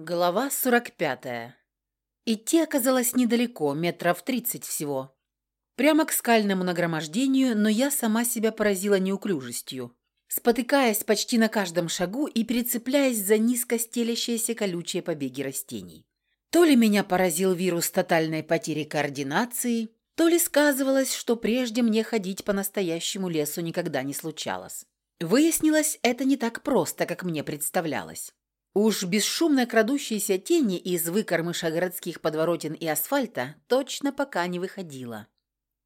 Глава 45. Идти оказалось недалеко, метров тридцать всего. Прямо к скальному нагромождению, но я сама себя поразила неуклюжестью, спотыкаясь почти на каждом шагу и перецепляясь за низко стелящиеся колючие побеги растений. То ли меня поразил вирус тотальной потери координации, то ли сказывалось, что прежде мне ходить по настоящему лесу никогда не случалось. Выяснилось, это не так просто, как мне представлялось. Уж бесшумно крадущиеся тени из выкормыша городских подворотен и асфальта точно пока не выходила.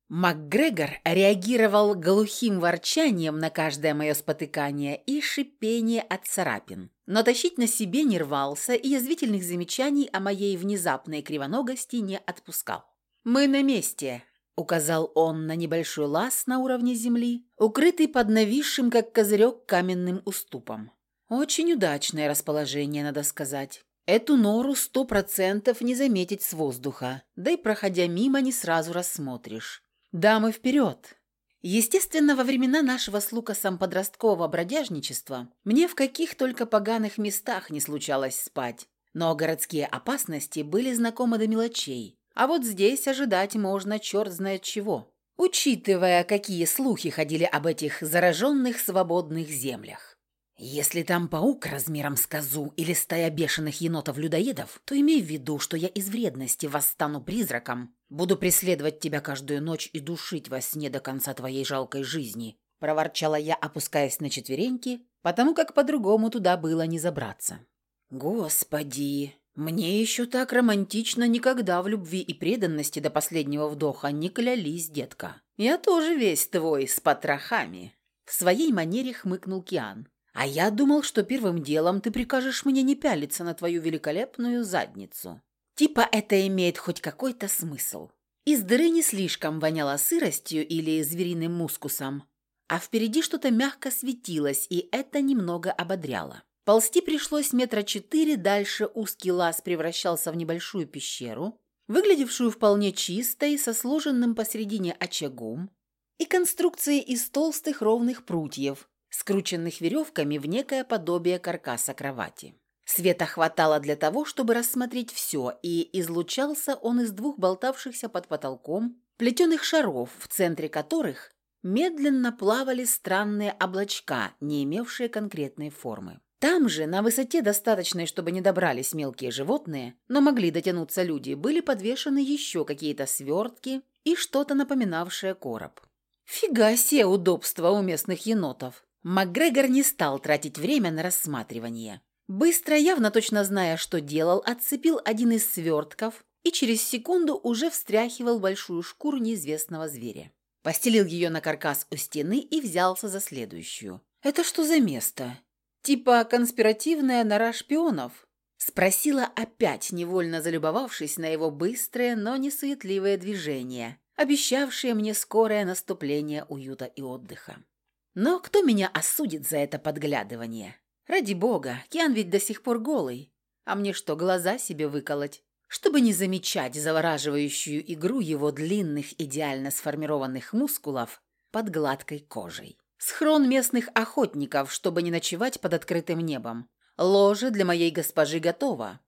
МакГрегор реагировал глухим ворчанием на каждое мое спотыкание и шипение от царапин. Но тащить на себе не рвался и язвительных замечаний о моей внезапной кривоногости не отпускал. «Мы на месте», — указал он на небольшой лаз на уровне земли, укрытый под нависшим, как козырек, каменным уступом. Очень удачное расположение, надо сказать. Эту нору сто процентов не заметить с воздуха, да и проходя мимо не сразу рассмотришь. Дамы вперед! Естественно, во времена нашего с Лукасом подросткового бродяжничества мне в каких только поганых местах не случалось спать, но городские опасности были знакомы до мелочей, а вот здесь ожидать можно черт знает чего, учитывая, какие слухи ходили об этих зараженных свободных землях. Если там паук размером с козу или стая бешеных енотов-людоедов, то имей в виду, что я из вредности восстану призраком, буду преследовать тебя каждую ночь и душить во сне до конца твоей жалкой жизни», – проворчала я, опускаясь на четвереньки, потому как по-другому туда было не забраться. «Господи, мне еще так романтично никогда в любви и преданности до последнего вдоха не клялись, детка. Я тоже весь твой, с потрохами». В своей манере хмыкнул Киан. А я думал, что первым делом ты прикажешь мне не пялиться на твою великолепную задницу. Типа это имеет хоть какой-то смысл. Из дыры не слишком воняло сыростью или звериным мускусом, а впереди что-то мягко светилось, и это немного ободряло. Ползти пришлось метра четыре, дальше узкий лаз превращался в небольшую пещеру, выглядевшую вполне чистой, со сложенным посередине очагом и конструкцией из толстых ровных прутьев, скрученных веревками в некое подобие каркаса кровати. Света хватало для того, чтобы рассмотреть все, и излучался он из двух болтавшихся под потолком плетеных шаров, в центре которых медленно плавали странные облачка, не имевшие конкретной формы. Там же, на высоте достаточной, чтобы не добрались мелкие животные, но могли дотянуться люди, были подвешены еще какие-то свертки и что-то напоминавшее короб. Фига себе удобства у местных енотов. МакГрегор не стал тратить время на рассматривание. Быстро, явно точно зная, что делал, отцепил один из свертков и через секунду уже встряхивал большую шкуру неизвестного зверя. Постелил ее на каркас у стены и взялся за следующую. «Это что за место? Типа конспиративная нора шпионов?» Спросила опять, невольно залюбовавшись на его быстрое, но не суетливое движение, обещавшее мне скорое наступление уюта и отдыха. Но кто меня осудит за это подглядывание? Ради бога, Киан ведь до сих пор голый. А мне что, глаза себе выколоть? Чтобы не замечать завораживающую игру его длинных, идеально сформированных мускулов под гладкой кожей. Схрон местных охотников, чтобы не ночевать под открытым небом. Ложе для моей госпожи готово.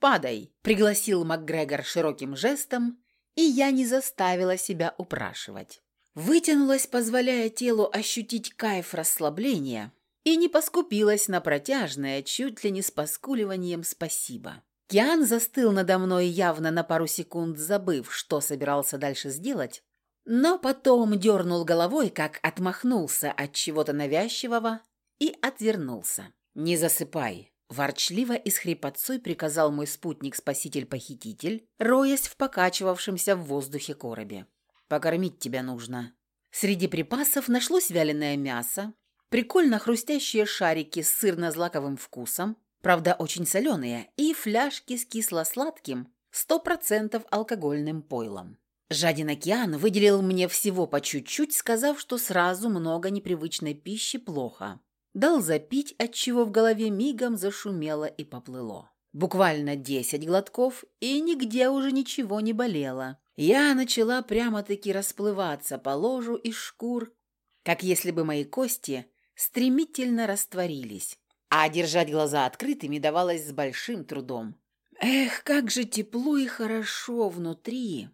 «Падай!» – пригласил МакГрегор широким жестом, и я не заставила себя упрашивать. Вытянулась, позволяя телу ощутить кайф расслабления, и не поскупилась на протяжное, чуть ли не с поскуливанием «спасибо». Киан застыл надо мной явно на пару секунд, забыв, что собирался дальше сделать, но потом дернул головой, как отмахнулся от чего-то навязчивого и отвернулся. «Не засыпай», – ворчливо и с хрипотцой приказал мой спутник-спаситель-похититель, роясь в покачивавшемся в воздухе коробе. Покормить тебя нужно». Среди припасов нашлось вяленое мясо, прикольно хрустящие шарики с сырно-злаковым вкусом, правда очень соленые, и фляжки с кисло-сладким, 100% алкогольным пойлом. Жадин океан выделил мне всего по чуть-чуть, сказав, что сразу много непривычной пищи плохо. Дал запить, отчего в голове мигом зашумело и поплыло. Буквально десять глотков, и нигде уже ничего не болело. Я начала прямо-таки расплываться по ложу из шкур, как если бы мои кости стремительно растворились. а держать глаза открытыми давалось с большим трудом. Эх, как же тепло и хорошо внутри.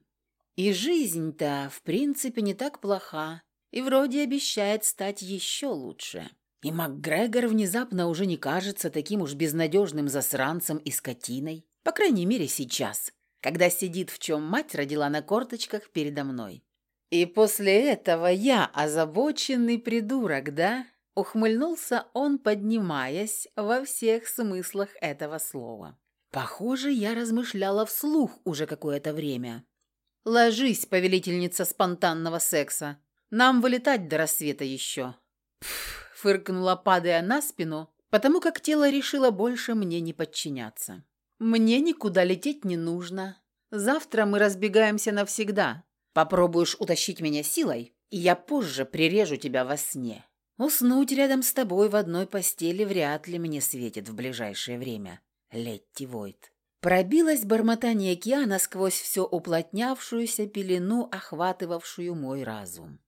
И жизнь-то, в принципе, не так плоха, и вроде обещает стать еще лучше. И МакГрегор внезапно уже не кажется таким уж безнадежным засранцем и скотиной, по крайней мере сейчас, когда сидит в чем мать родила на корточках передо мной. И после этого я озабоченный придурок, да? Ухмыльнулся он, поднимаясь во всех смыслах этого слова. Похоже, я размышляла вслух уже какое-то время. «Ложись, повелительница спонтанного секса. Нам вылетать до рассвета еще». Пф, фыркнула, падая на спину, потому как тело решило больше мне не подчиняться. «Мне никуда лететь не нужно. Завтра мы разбегаемся навсегда. Попробуешь утащить меня силой, и я позже прирежу тебя во сне». Уснуть рядом с тобой в одной постели вряд ли мне светит в ближайшее время. Летти Войт. Пробилось бормотание Киана сквозь все уплотнявшуюся пелену, охватывавшую мой разум.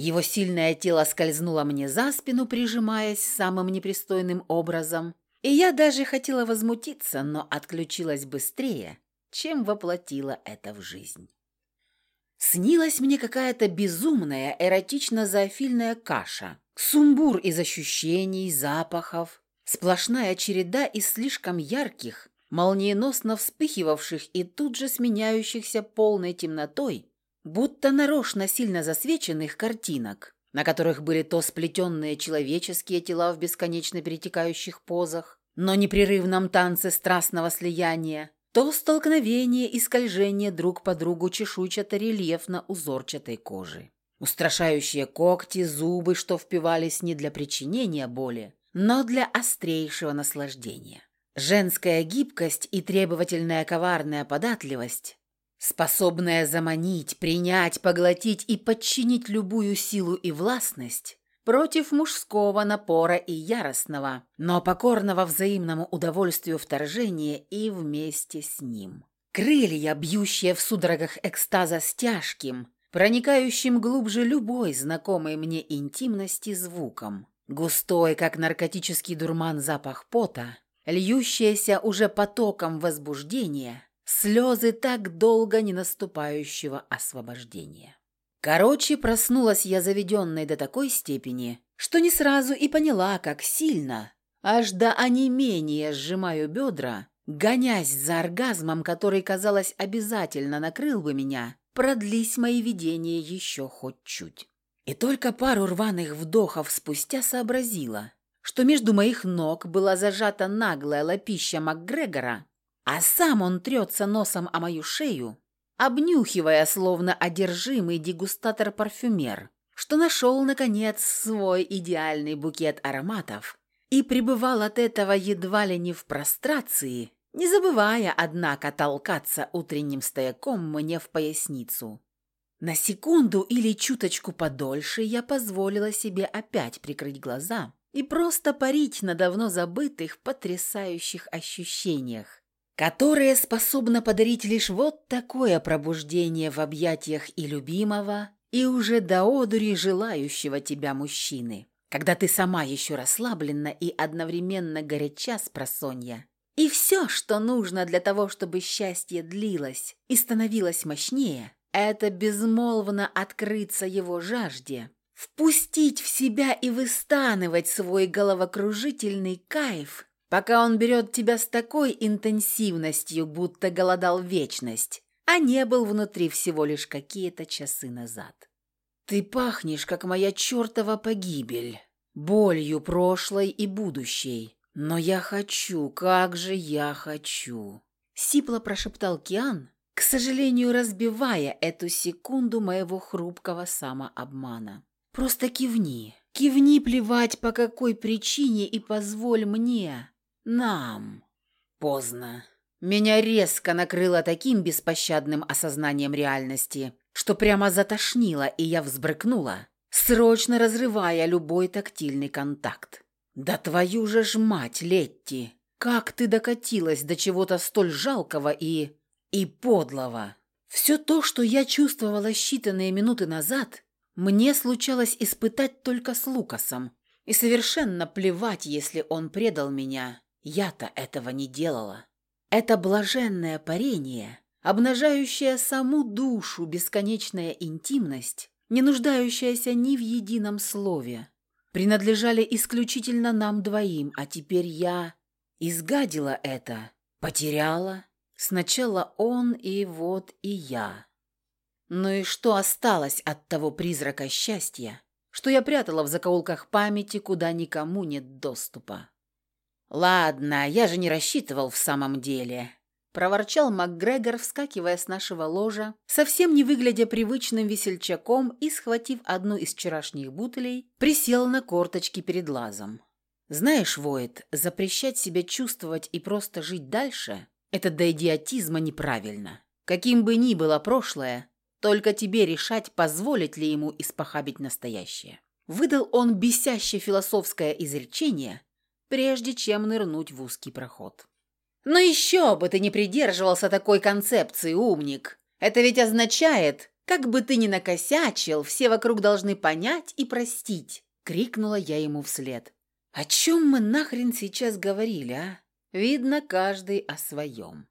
Его сильное тело скользнуло мне за спину, прижимаясь самым непристойным образом, и я даже хотела возмутиться, но отключилась быстрее, чем воплотила это в жизнь. Снилась мне какая-то безумная эротично-зоофильная каша, Сумбур из ощущений, запахов, сплошная череда из слишком ярких, молниеносно вспыхивавших и тут же сменяющихся полной темнотой, будто нарочно сильно засвеченных картинок, на которых были то сплетенные человеческие тела в бесконечно перетекающих позах, но непрерывном танце страстного слияния, то столкновение и скольжение друг по другу чешуйчато-рельефно-узорчатой кожи. Устрашающие когти, зубы, что впивались не для причинения боли, но для острейшего наслаждения. Женская гибкость и требовательная коварная податливость, способная заманить, принять, поглотить и подчинить любую силу и властность, против мужского напора и яростного, но покорного взаимному удовольствию вторжения и вместе с ним. Крылья, бьющие в судорогах экстаза с тяжким, проникающим глубже любой знакомой мне интимности звуком. Густой, как наркотический дурман запах пота, льющаяся уже потоком возбуждения, слезы так долго не наступающего освобождения. Короче, проснулась я заведенной до такой степени, что не сразу и поняла, как сильно, аж до онемения сжимаю бедра, гонясь за оргазмом, который, казалось, обязательно накрыл бы меня, продлись мои видения еще хоть чуть. И только пару рваных вдохов спустя сообразила, что между моих ног была зажата наглая лапища МакГрегора, а сам он трется носом о мою шею, обнюхивая, словно одержимый дегустатор-парфюмер, что нашел, наконец, свой идеальный букет ароматов и пребывал от этого едва ли не в прострации, не забывая, однако, толкаться утренним стояком мне в поясницу. На секунду или чуточку подольше я позволила себе опять прикрыть глаза и просто парить на давно забытых потрясающих ощущениях, которые способно подарить лишь вот такое пробуждение в объятиях и любимого, и уже до одури желающего тебя мужчины, когда ты сама еще расслаблена и одновременно горяча с просонья, и все, что нужно для того, чтобы счастье длилось и становилось мощнее, это безмолвно открыться его жажде, впустить в себя и выстанывать свой головокружительный кайф, пока он берет тебя с такой интенсивностью, будто голодал вечность, а не был внутри всего лишь какие-то часы назад. Ты пахнешь, как моя чертова погибель, болью прошлой и будущей, «Но я хочу, как же я хочу!» Сипло прошептал Киан, к сожалению, разбивая эту секунду моего хрупкого самообмана. «Просто кивни, кивни плевать по какой причине и позволь мне, нам». Поздно. Меня резко накрыло таким беспощадным осознанием реальности, что прямо затошнило, и я взбрыкнула, срочно разрывая любой тактильный контакт. «Да твою же ж мать, Летти! Как ты докатилась до чего-то столь жалкого и... и подлого!» Все то, что я чувствовала считанные минуты назад, мне случалось испытать только с Лукасом, И совершенно плевать, если он предал меня. Я-то этого не делала. Это блаженное парение, обнажающее саму душу бесконечная интимность, не нуждающаяся ни в едином слове, принадлежали исключительно нам двоим, а теперь я изгадила это, потеряла. Сначала он, и вот и я. Ну и что осталось от того призрака счастья, что я прятала в закоулках памяти, куда никому нет доступа? «Ладно, я же не рассчитывал в самом деле», — проворчал МакГрегор, вскакивая с нашего ложа, совсем не выглядя привычным весельчаком и, схватив одну из вчерашних бутылей, присел на корточки перед лазом. «Знаешь, Воет, запрещать себе чувствовать и просто жить дальше — это до идиотизма неправильно. Каким бы ни было прошлое, только тебе решать, позволить ли ему испохабить настоящее». Выдал он бесяще философское изречение, прежде чем нырнуть в узкий проход. «Но еще бы ты не придерживался такой концепции, умник! Это ведь означает, как бы ты ни накосячил, все вокруг должны понять и простить!» — крикнула я ему вслед. «О чем мы нахрен сейчас говорили, а? Видно, каждый о своем».